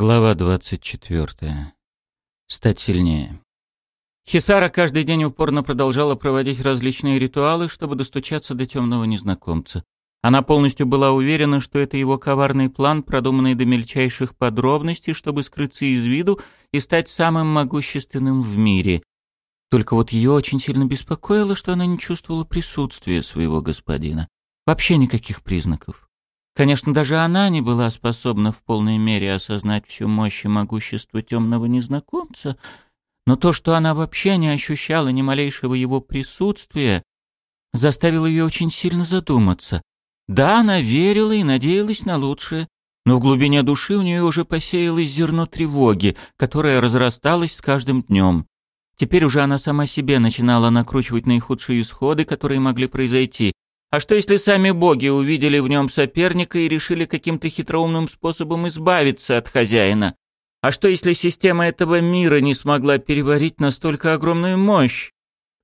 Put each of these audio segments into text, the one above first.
Глава 24. Стать сильнее. Хисара каждый день упорно продолжала проводить различные ритуалы, чтобы достучаться до темного незнакомца. Она полностью была уверена, что это его коварный план, продуманный до мельчайших подробностей, чтобы скрыться из виду и стать самым могущественным в мире. Только вот ее очень сильно беспокоило, что она не чувствовала присутствия своего господина. Вообще никаких признаков. Конечно, даже она не была способна в полной мере осознать всю мощь и могущество темного незнакомца, но то, что она вообще не ощущала ни малейшего его присутствия, заставило ее очень сильно задуматься. Да, она верила и надеялась на лучшее, но в глубине души у нее уже посеялось зерно тревоги, которое разрасталось с каждым днем. Теперь уже она сама себе начинала накручивать наихудшие исходы, которые могли произойти, а что если сами боги увидели в нем соперника и решили каким-то хитроумным способом избавиться от хозяина? А что если система этого мира не смогла переварить настолько огромную мощь?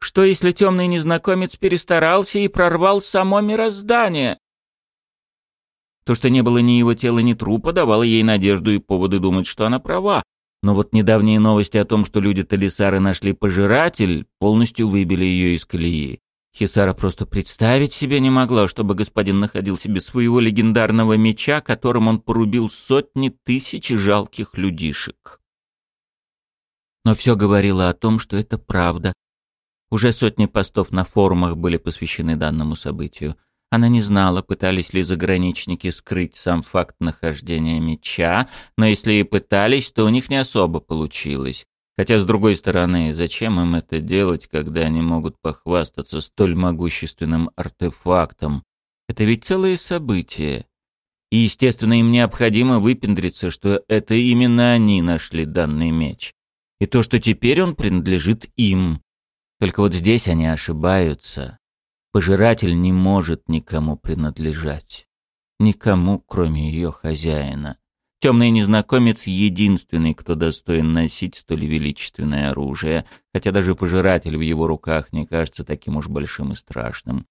Что если темный незнакомец перестарался и прорвал само мироздание? То, что не было ни его тела, ни трупа, давало ей надежду и поводы думать, что она права. Но вот недавние новости о том, что люди-талисары нашли пожиратель, полностью выбили ее из колеи. Хисара просто представить себе не могла, чтобы господин находил себе своего легендарного меча, которым он порубил сотни тысяч жалких людишек. Но все говорило о том, что это правда. Уже сотни постов на форумах были посвящены данному событию. Она не знала, пытались ли заграничники скрыть сам факт нахождения меча, но если и пытались, то у них не особо получилось. Хотя, с другой стороны, зачем им это делать, когда они могут похвастаться столь могущественным артефактом? Это ведь целое событие. И, естественно, им необходимо выпендриться, что это именно они нашли данный меч. И то, что теперь он принадлежит им. Только вот здесь они ошибаются. Пожиратель не может никому принадлежать. Никому, кроме ее хозяина. Темный незнакомец — единственный, кто достоин носить столь величественное оружие, хотя даже пожиратель в его руках не кажется таким уж большим и страшным.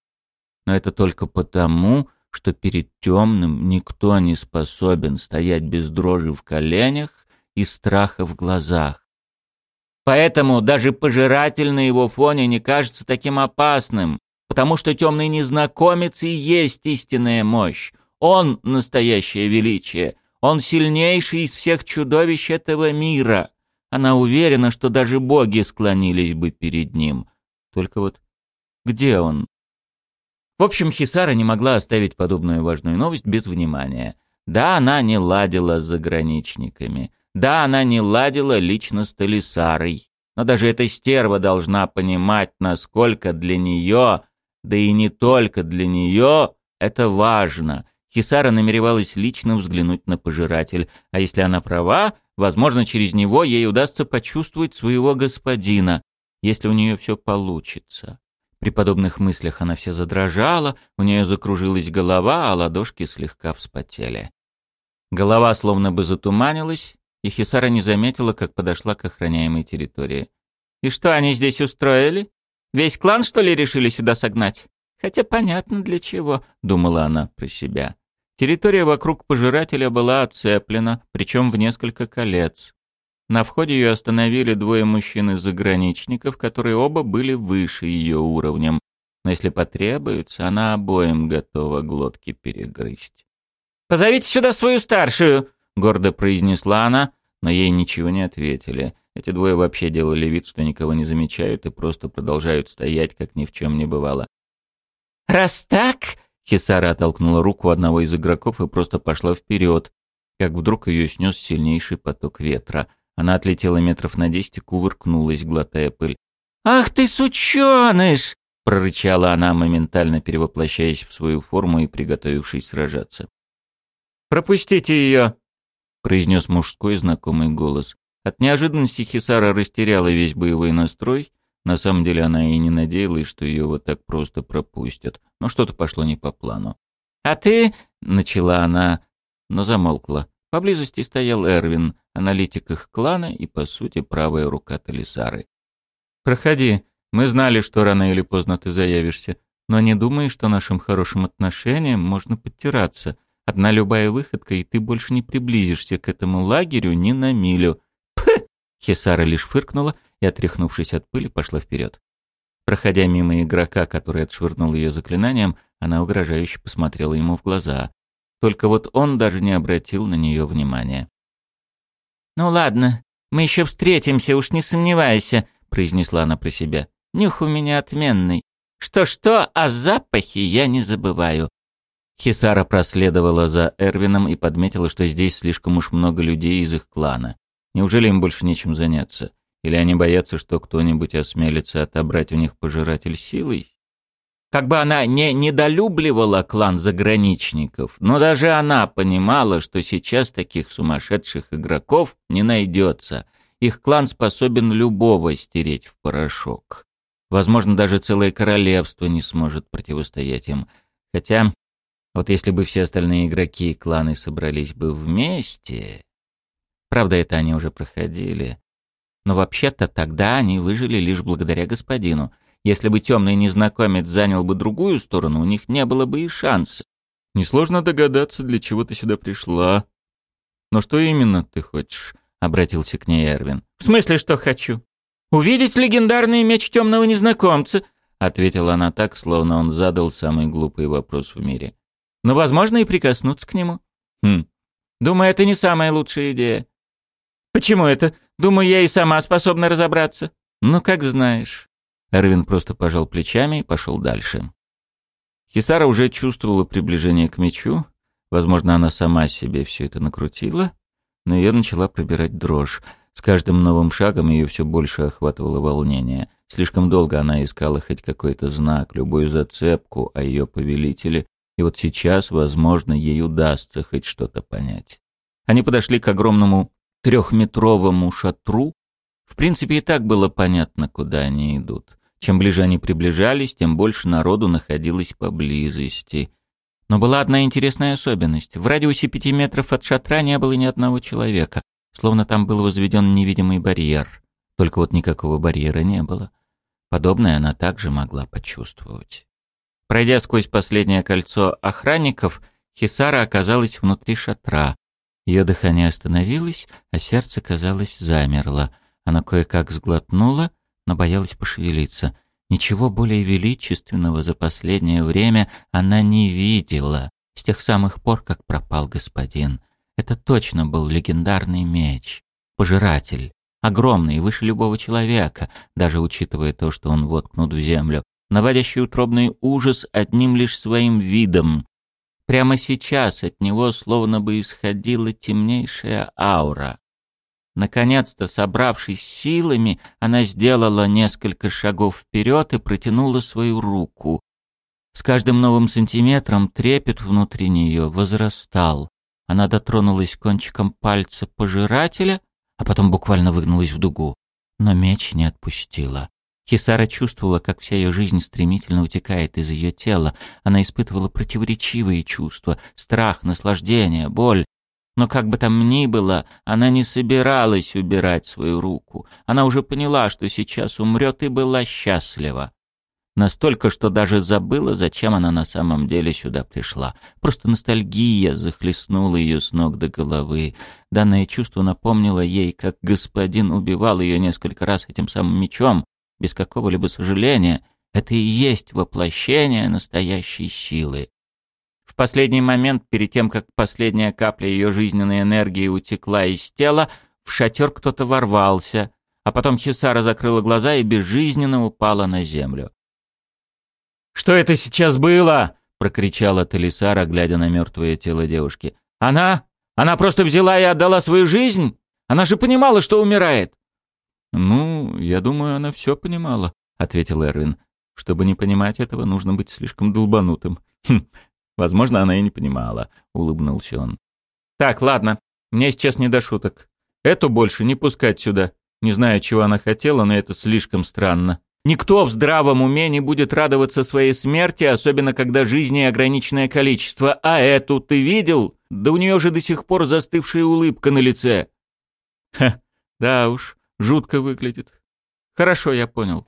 Но это только потому, что перед темным никто не способен стоять без дрожи в коленях и страха в глазах. Поэтому даже пожиратель на его фоне не кажется таким опасным, потому что темный незнакомец и есть истинная мощь. Он — настоящее величие — он сильнейший из всех чудовищ этого мира. Она уверена, что даже боги склонились бы перед ним. Только вот где он? В общем, Хисара не могла оставить подобную важную новость без внимания. Да, она не ладила с заграничниками. Да, она не ладила лично с Талисарой. Но даже эта стерва должна понимать, насколько для нее, да и не только для нее, это важно. Хисара намеревалась лично взглянуть на пожиратель, а если она права, возможно, через него ей удастся почувствовать своего господина, если у нее все получится. При подобных мыслях она вся задрожала, у нее закружилась голова, а ладошки слегка вспотели. Голова словно бы затуманилась, и Хисара не заметила, как подошла к охраняемой территории. «И что они здесь устроили? Весь клан, что ли, решили сюда согнать? Хотя понятно для чего», — думала она про себя. Территория вокруг пожирателя была оцеплена, причем в несколько колец. На входе ее остановили двое мужчин из заграничников, которые оба были выше ее уровнем. Но если потребуется, она обоим готова глотки перегрызть. «Позовите сюда свою старшую!» — гордо произнесла она, но ей ничего не ответили. Эти двое вообще делали вид, что никого не замечают и просто продолжают стоять, как ни в чем не бывало. «Раз так, Хисара оттолкнула руку одного из игроков и просто пошла вперед, как вдруг ее снес сильнейший поток ветра. Она отлетела метров на десять и кувыркнулась, глотая пыль. «Ах ты, сученыш!» — прорычала она, моментально перевоплощаясь в свою форму и приготовившись сражаться. «Пропустите ее!» — произнес мужской знакомый голос. От неожиданности Хисара растеряла весь боевой настрой на самом деле она и не надеялась, что ее вот так просто пропустят, но что-то пошло не по плану. «А ты...» — начала она, но замолкла. Поблизости стоял Эрвин, аналитик их клана и, по сути, правая рука Талисары. «Проходи. Мы знали, что рано или поздно ты заявишься, но не думай, что нашим хорошим отношениям можно подтираться. Одна любая выходка, и ты больше не приблизишься к этому лагерю ни на милю. Пх! Хисара лишь фыркнула и, отряхнувшись от пыли, пошла вперед. Проходя мимо игрока, который отшвырнул ее заклинанием, она угрожающе посмотрела ему в глаза. Только вот он даже не обратил на нее внимания. «Ну ладно, мы еще встретимся, уж не сомневайся», — произнесла она про себя. «Нюх у меня отменный. Что-что, а запахи я не забываю. Хисара проследовала за Эрвином и подметила, что здесь слишком уж много людей из их клана. Неужели им больше нечем заняться? Или они боятся, что кто-нибудь осмелится отобрать у них пожиратель силой? Как бы она не недолюбливала клан заграничников, но даже она понимала, что сейчас таких сумасшедших игроков не найдется. Их клан способен любого стереть в порошок. Возможно, даже целое королевство не сможет противостоять им. Хотя вот если бы все остальные игроки и кланы собрались бы вместе... Правда, это они уже проходили. Но вообще-то тогда они выжили лишь благодаря господину. Если бы темный незнакомец занял бы другую сторону, у них не было бы и шанса. Несложно догадаться, для чего ты сюда пришла. Но что именно ты хочешь? Обратился к ней Эрвин. В смысле, что хочу? Увидеть легендарный меч темного незнакомца, ответила она так, словно он задал самый глупый вопрос в мире но, возможно, и прикоснуться к нему. Хм. Думаю, это не самая лучшая идея. Почему это? Думаю, я и сама способна разобраться. Ну, как знаешь. Эрвин просто пожал плечами и пошел дальше. Хисара уже чувствовала приближение к мечу. Возможно, она сама себе все это накрутила, но ее начала пробирать дрожь. С каждым новым шагом ее все больше охватывало волнение. Слишком долго она искала хоть какой-то знак, любую зацепку о ее повелителе, и вот сейчас, возможно, ей удастся хоть что-то понять. Они подошли к огромному трехметровому шатру. В принципе, и так было понятно, куда они идут. Чем ближе они приближались, тем больше народу находилось поблизости. Но была одна интересная особенность. В радиусе пяти метров от шатра не было ни одного человека, словно там был возведен невидимый барьер. Только вот никакого барьера не было. Подобное она также могла почувствовать. Пройдя сквозь последнее кольцо охранников, Хисара оказалась внутри шатра. Ее дыхание остановилось, а сердце, казалось, замерло. Она кое-как сглотнула, но боялась пошевелиться. Ничего более величественного за последнее время она не видела, с тех самых пор, как пропал господин. Это точно был легендарный меч. Пожиратель. Огромный, выше любого человека, даже учитывая то, что он воткнут в землю наводящий утробный ужас одним лишь своим видом. Прямо сейчас от него словно бы исходила темнейшая аура. Наконец-то, собравшись силами, она сделала несколько шагов вперед и протянула свою руку. С каждым новым сантиметром трепет внутри нее возрастал. Она дотронулась кончиком пальца пожирателя, а потом буквально выгнулась в дугу. Но меч не отпустила. Хисара чувствовала, как вся ее жизнь стремительно утекает из ее тела. Она испытывала противоречивые чувства — страх, наслаждение, боль. Но как бы там ни было, она не собиралась убирать свою руку. Она уже поняла, что сейчас умрет и была счастлива. Настолько, что даже забыла, зачем она на самом деле сюда пришла. Просто ностальгия захлестнула ее с ног до головы. Данное чувство напомнило ей, как господин убивал ее несколько раз этим самым мечом, без какого-либо сожаления, это и есть воплощение настоящей силы. В последний момент, перед тем, как последняя капля ее жизненной энергии утекла из тела, в шатер кто-то ворвался, а потом Хисара закрыла глаза и безжизненно упала на землю. «Что это сейчас было?» — прокричала Талисара, глядя на мертвое тело девушки. «Она? Она просто взяла и отдала свою жизнь? Она же понимала, что умирает!» «Ну, я думаю, она все понимала», — ответил Эрвин. «Чтобы не понимать этого, нужно быть слишком долбанутым». «Хм, возможно, она и не понимала», — улыбнулся он. «Так, ладно, мне сейчас не до шуток. Эту больше не пускать сюда. Не знаю, чего она хотела, но это слишком странно. Никто в здравом уме не будет радоваться своей смерти, особенно когда жизни ограниченное количество. А эту ты видел? Да у нее же до сих пор застывшая улыбка на лице». «Ха, да уж, Жутко выглядит. Хорошо, я понял.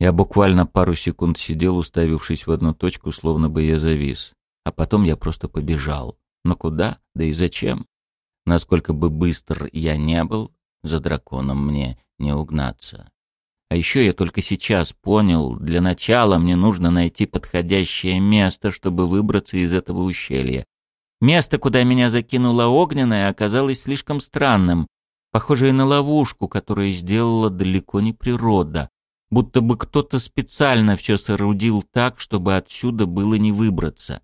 Я буквально пару секунд сидел, уставившись в одну точку, словно бы я завис. А потом я просто побежал. Но куда? Да и зачем? Насколько бы быстр я не был, за драконом мне не угнаться. А еще я только сейчас понял, для начала мне нужно найти подходящее место, чтобы выбраться из этого ущелья. Место, куда меня закинула огненная, оказалось слишком странным, похожее на ловушку, которую сделала далеко не природа. Будто бы кто-то специально все соорудил так, чтобы отсюда было не выбраться.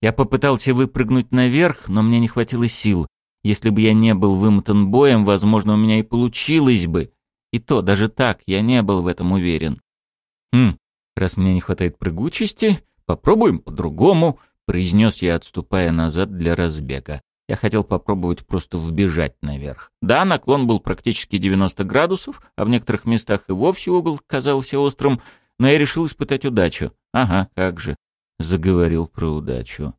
Я попытался выпрыгнуть наверх, но мне не хватило сил. Если бы я не был вымотан боем, возможно, у меня и получилось бы. И то, даже так, я не был в этом уверен. «Хм, раз мне не хватает прыгучести, попробуем по-другому», — произнес я, отступая назад для разбега. Я хотел попробовать просто вбежать наверх. Да, наклон был практически 90 градусов, а в некоторых местах и вовсе угол казался острым, но я решил испытать удачу. Ага, как же. Заговорил про удачу.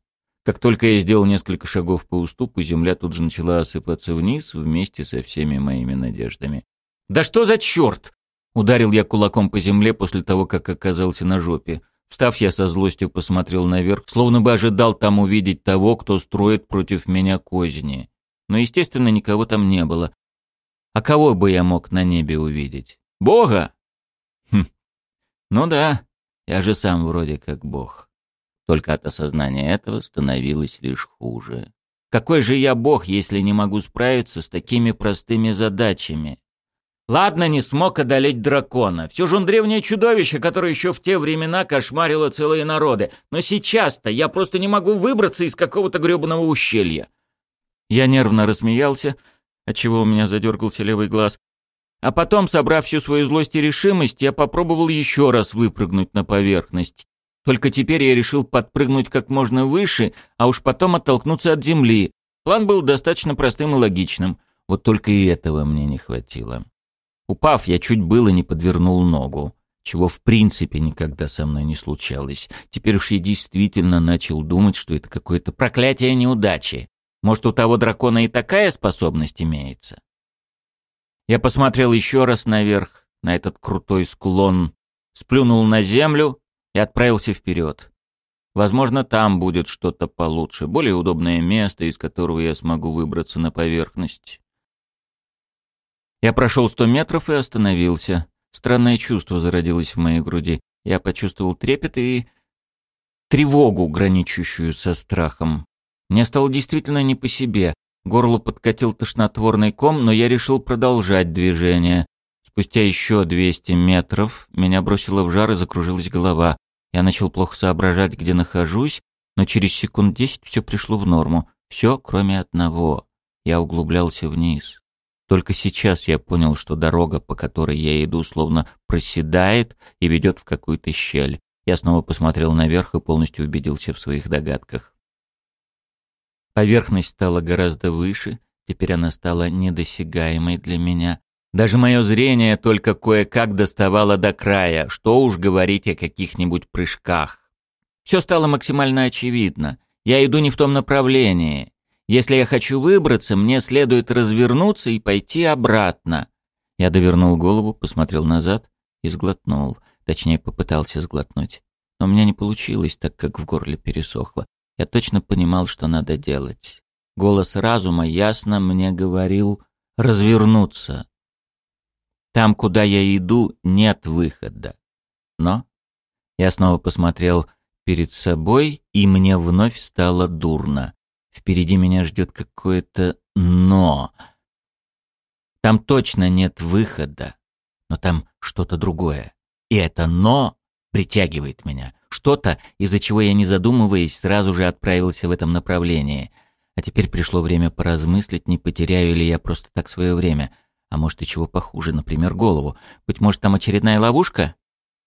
Как только я сделал несколько шагов по уступу, земля тут же начала осыпаться вниз вместе со всеми моими надеждами. «Да что за черт!» Ударил я кулаком по земле после того, как оказался на жопе. Встав, я со злостью посмотрел наверх, словно бы ожидал там увидеть того, кто строит против меня козни. Но, естественно, никого там не было. А кого бы я мог на небе увидеть? Бога? Хм. Ну да, я же сам вроде как бог. Только от осознания этого становилось лишь хуже. Какой же я бог, если не могу справиться с такими простыми задачами? Ладно, не смог одолеть дракона. Все же он древнее чудовище, которое еще в те времена кошмарило целые народы. Но сейчас-то я просто не могу выбраться из какого-то гребаного ущелья. Я нервно рассмеялся, отчего у меня задергался левый глаз. А потом, собрав всю свою злость и решимость, я попробовал еще раз выпрыгнуть на поверхность. Только теперь я решил подпрыгнуть как можно выше, а уж потом оттолкнуться от земли. План был достаточно простым и логичным. Вот только и этого мне не хватило. Упав, я чуть было не подвернул ногу, чего в принципе никогда со мной не случалось. Теперь уж я действительно начал думать, что это какое-то проклятие неудачи. Может, у того дракона и такая способность имеется? Я посмотрел еще раз наверх, на этот крутой склон, сплюнул на землю и отправился вперед. Возможно, там будет что-то получше, более удобное место, из которого я смогу выбраться на поверхность. Я прошел сто метров и остановился. Странное чувство зародилось в моей груди. Я почувствовал трепет и тревогу, граничащую со страхом. Мне стало действительно не по себе. Горло подкатил тошнотворный ком, но я решил продолжать движение. Спустя еще 200 метров меня бросило в жар и закружилась голова. Я начал плохо соображать, где нахожусь, но через секунд десять все пришло в норму. Все, кроме одного. Я углублялся вниз. Только сейчас я понял, что дорога, по которой я иду, словно проседает и ведет в какую-то щель. Я снова посмотрел наверх и полностью убедился в своих догадках. Поверхность стала гораздо выше, теперь она стала недосягаемой для меня. Даже мое зрение только кое-как доставало до края, что уж говорить о каких-нибудь прыжках. Все стало максимально очевидно. Я иду не в том направлении. Если я хочу выбраться, мне следует развернуться и пойти обратно. Я довернул голову, посмотрел назад и сглотнул. Точнее, попытался сглотнуть. Но у меня не получилось, так как в горле пересохло. Я точно понимал, что надо делать. Голос разума ясно мне говорил развернуться. Там, куда я иду, нет выхода. Но я снова посмотрел перед собой, и мне вновь стало дурно. Впереди меня ждет какое-то «но». Там точно нет выхода, но там что-то другое. И это «но» притягивает меня. Что-то, из-за чего я, не задумываясь, сразу же отправился в этом направлении. А теперь пришло время поразмыслить, не потеряю ли я просто так свое время. А может и чего похуже, например, голову. Быть может, там очередная ловушка?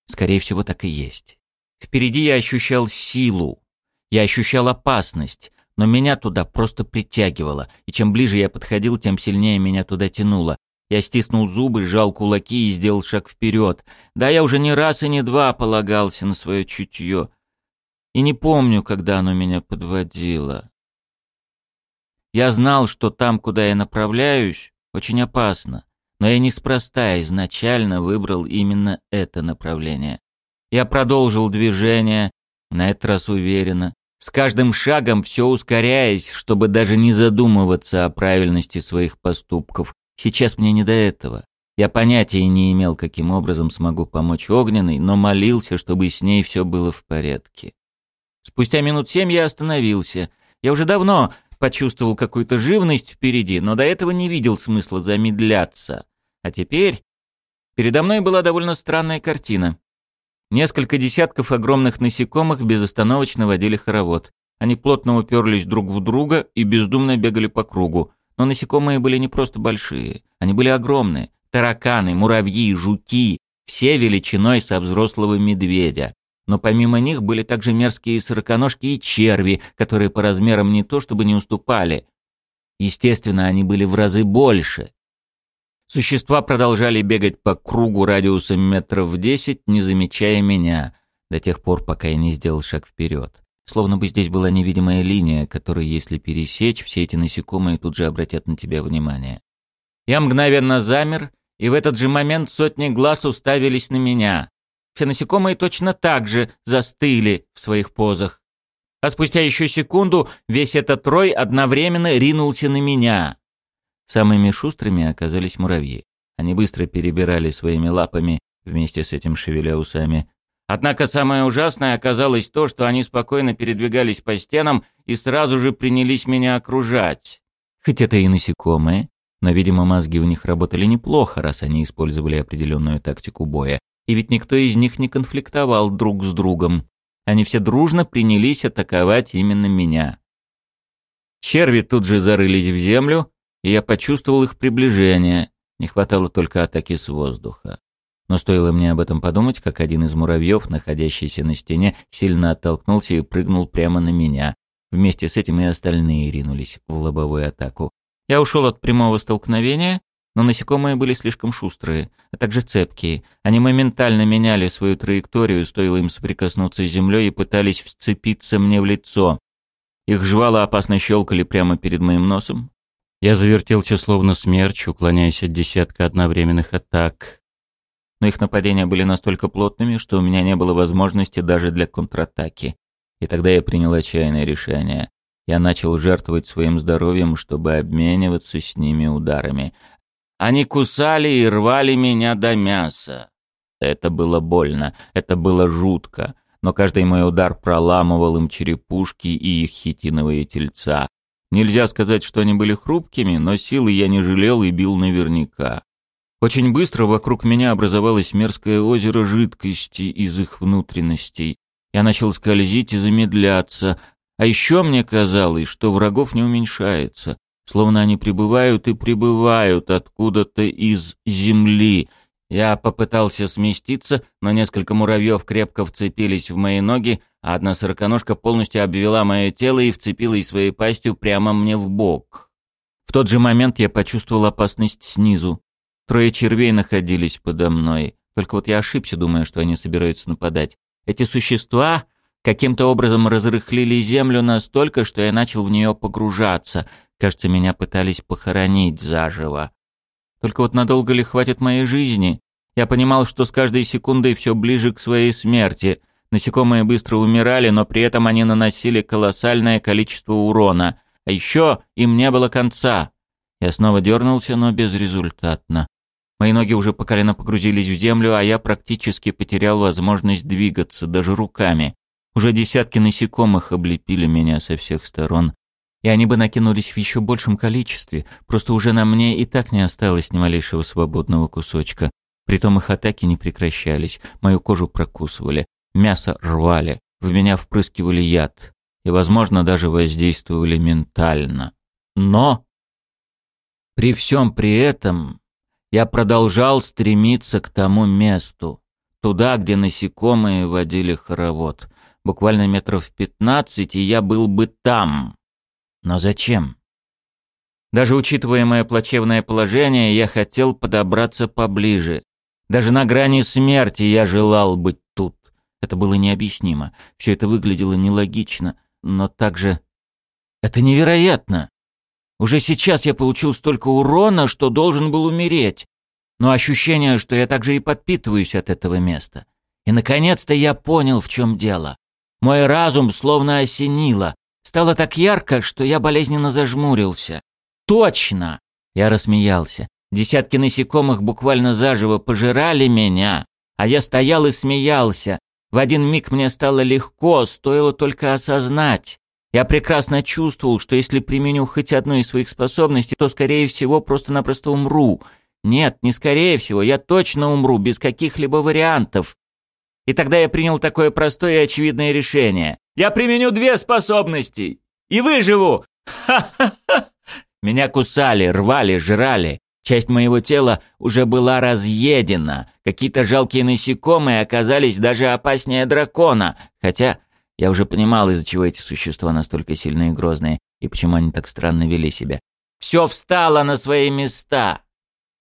Скорее всего, так и есть. Впереди я ощущал силу. Я ощущал опасность но меня туда просто притягивало, и чем ближе я подходил, тем сильнее меня туда тянуло. Я стиснул зубы, сжал кулаки и сделал шаг вперед. Да, я уже не раз и не два полагался на свое чутье. И не помню, когда оно меня подводило. Я знал, что там, куда я направляюсь, очень опасно. Но я неспроста изначально выбрал именно это направление. Я продолжил движение, на этот раз уверенно, с каждым шагом все ускоряясь, чтобы даже не задумываться о правильности своих поступков. Сейчас мне не до этого. Я понятия не имел, каким образом смогу помочь Огненной, но молился, чтобы с ней все было в порядке. Спустя минут семь я остановился. Я уже давно почувствовал какую-то живность впереди, но до этого не видел смысла замедляться. А теперь передо мной была довольно странная картина. Несколько десятков огромных насекомых безостановочно водили хоровод. Они плотно уперлись друг в друга и бездумно бегали по кругу. Но насекомые были не просто большие, они были огромные, тараканы, муравьи, жуки, все величиной со взрослого медведя. Но помимо них были также мерзкие сороконожки и черви, которые по размерам не то чтобы не уступали. Естественно, они были в разы больше. Существа продолжали бегать по кругу радиусом метров десять, не замечая меня, до тех пор, пока я не сделал шаг вперед. Словно бы здесь была невидимая линия, которую, если пересечь, все эти насекомые тут же обратят на тебя внимание. Я мгновенно замер и в этот же момент сотни глаз уставились на меня. Все насекомые точно так же застыли в своих позах. А спустя еще секунду весь этот рой одновременно ринулся на меня. Самыми шустрыми оказались муравьи. Они быстро перебирали своими лапами, вместе с этим шевеля усами. Однако самое ужасное оказалось то, что они спокойно передвигались по стенам и сразу же принялись меня окружать. Хоть это и насекомые, но, видимо, мозги у них работали неплохо, раз они использовали определенную тактику боя. И ведь никто из них не конфликтовал друг с другом. Они все дружно принялись атаковать именно меня. Черви тут же зарылись в землю, и я почувствовал их приближение. Не хватало только атаки с воздуха. Но стоило мне об этом подумать, как один из муравьев, находящийся на стене, сильно оттолкнулся и прыгнул прямо на меня. Вместе с этим и остальные ринулись в лобовую атаку. Я ушел от прямого столкновения, но насекомые были слишком шустрые, а также цепкие. Они моментально меняли свою траекторию, стоило им соприкоснуться с землей и пытались вцепиться мне в лицо. Их жвала опасно щелкали прямо перед моим носом. Я завертелся словно смерч, уклоняясь от десятка одновременных атак. Но их нападения были настолько плотными, что у меня не было возможности даже для контратаки. И тогда я принял отчаянное решение. Я начал жертвовать своим здоровьем, чтобы обмениваться с ними ударами. Они кусали и рвали меня до мяса. Это было больно, это было жутко, но каждый мой удар проламывал им черепушки и их хитиновые тельца. Нельзя сказать, что они были хрупкими, но силы я не жалел и бил наверняка. Очень быстро вокруг меня образовалось мерзкое озеро жидкости из их внутренностей. Я начал скользить и замедляться, а еще мне казалось, что врагов не уменьшается, словно они прибывают и прибывают откуда-то из земли. Я попытался сместиться, но несколько муравьев крепко вцепились в мои ноги, а одна сороконожка полностью обвела мое тело и вцепилась своей пастью прямо мне в бок. В тот же момент я почувствовал опасность снизу. Трое червей находились подо мной. Только вот я ошибся, думая, что они собираются нападать. Эти существа каким-то образом разрыхлили землю настолько, что я начал в нее погружаться. Кажется, меня пытались похоронить заживо. Только вот надолго ли хватит моей жизни? Я понимал, что с каждой секундой все ближе к своей смерти. Насекомые быстро умирали, но при этом они наносили колоссальное количество урона. А еще им не было конца. Я снова дернулся, но безрезультатно. Мои ноги уже по колено погрузились в землю, а я практически потерял возможность двигаться, даже руками. Уже десятки насекомых облепили меня со всех сторон, и они бы накинулись в еще большем количестве, просто уже на мне и так не осталось ни малейшего свободного кусочка. Притом их атаки не прекращались, мою кожу прокусывали, мясо рвали, в меня впрыскивали яд и, возможно, даже воздействовали ментально. Но при всем при этом я продолжал стремиться к тому месту, туда, где насекомые водили хоровод буквально метров пятнадцать, и я был бы там. Но зачем? Даже учитывая мое плачевное положение, я хотел подобраться поближе. Даже на грани смерти я желал быть тут. Это было необъяснимо. Все это выглядело нелогично, но также... Это невероятно. Уже сейчас я получил столько урона, что должен был умереть. Но ощущение, что я также и подпитываюсь от этого места. И, наконец-то, я понял, в чем дело. Мой разум словно осенило. Стало так ярко, что я болезненно зажмурился. «Точно!» Я рассмеялся. Десятки насекомых буквально заживо пожирали меня, а я стоял и смеялся. В один миг мне стало легко, стоило только осознать. Я прекрасно чувствовал, что если применю хоть одну из своих способностей, то, скорее всего, просто-напросто умру. Нет, не скорее всего, я точно умру, без каких-либо вариантов. И тогда я принял такое простое и очевидное решение. Я применю две способности и выживу! Ха-ха-ха! Меня кусали, рвали, жрали. Часть моего тела уже была разъедена. Какие-то жалкие насекомые оказались даже опаснее дракона. Хотя я уже понимал, из-за чего эти существа настолько сильные и грозные, и почему они так странно вели себя. Все встало на свои места.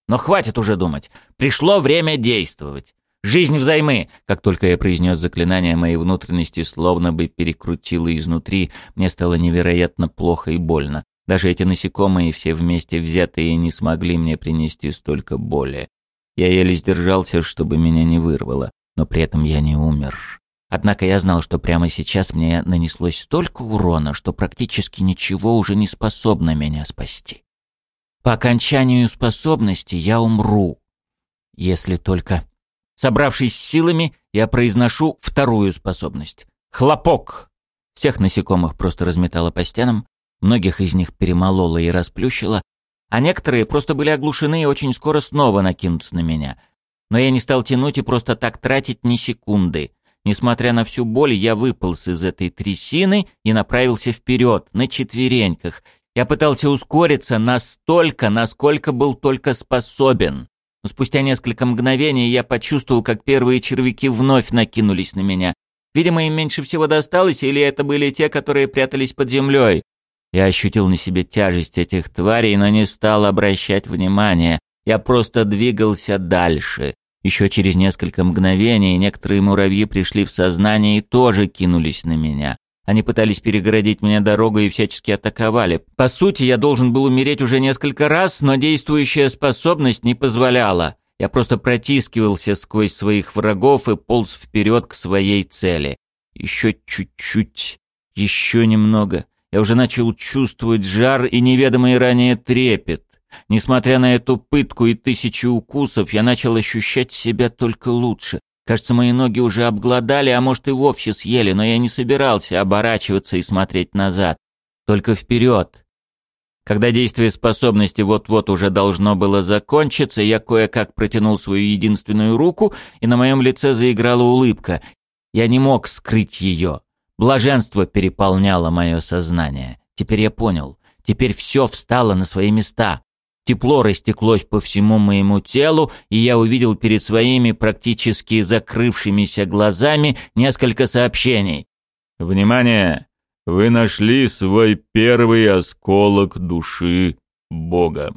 Но хватит уже думать. Пришло время действовать. Жизнь взаймы. Как только я произнес заклинание, моей внутренности словно бы перекрутило изнутри. Мне стало невероятно плохо и больно. Даже эти насекомые, все вместе взятые, не смогли мне принести столько боли. Я еле сдержался, чтобы меня не вырвало, но при этом я не умер. Однако я знал, что прямо сейчас мне нанеслось столько урона, что практически ничего уже не способно меня спасти. По окончанию способности я умру. Если только... Собравшись с силами, я произношу вторую способность. Хлопок! Всех насекомых просто разметало по стенам, многих из них перемололо и расплющило, а некоторые просто были оглушены и очень скоро снова накинутся на меня. Но я не стал тянуть и просто так тратить ни секунды. Несмотря на всю боль, я выполз из этой трясины и направился вперед, на четвереньках. Я пытался ускориться настолько, насколько был только способен. Но спустя несколько мгновений я почувствовал, как первые червяки вновь накинулись на меня. Видимо, им меньше всего досталось, или это были те, которые прятались под землей. Я ощутил на себе тяжесть этих тварей, но не стал обращать внимания. Я просто двигался дальше. Еще через несколько мгновений некоторые муравьи пришли в сознание и тоже кинулись на меня. Они пытались перегородить мне дорогу и всячески атаковали. По сути, я должен был умереть уже несколько раз, но действующая способность не позволяла. Я просто протискивался сквозь своих врагов и полз вперед к своей цели. Еще чуть-чуть, еще немного. Я уже начал чувствовать жар и неведомый ранее трепет. Несмотря на эту пытку и тысячи укусов, я начал ощущать себя только лучше. Кажется, мои ноги уже обглодали, а может и вовсе съели, но я не собирался оборачиваться и смотреть назад. Только вперед. Когда действие способности вот-вот уже должно было закончиться, я кое-как протянул свою единственную руку, и на моем лице заиграла улыбка. Я не мог скрыть ее. Блаженство переполняло мое сознание. Теперь я понял. Теперь все встало на свои места. Тепло растеклось по всему моему телу, и я увидел перед своими практически закрывшимися глазами несколько сообщений. «Внимание! Вы нашли свой первый осколок души Бога».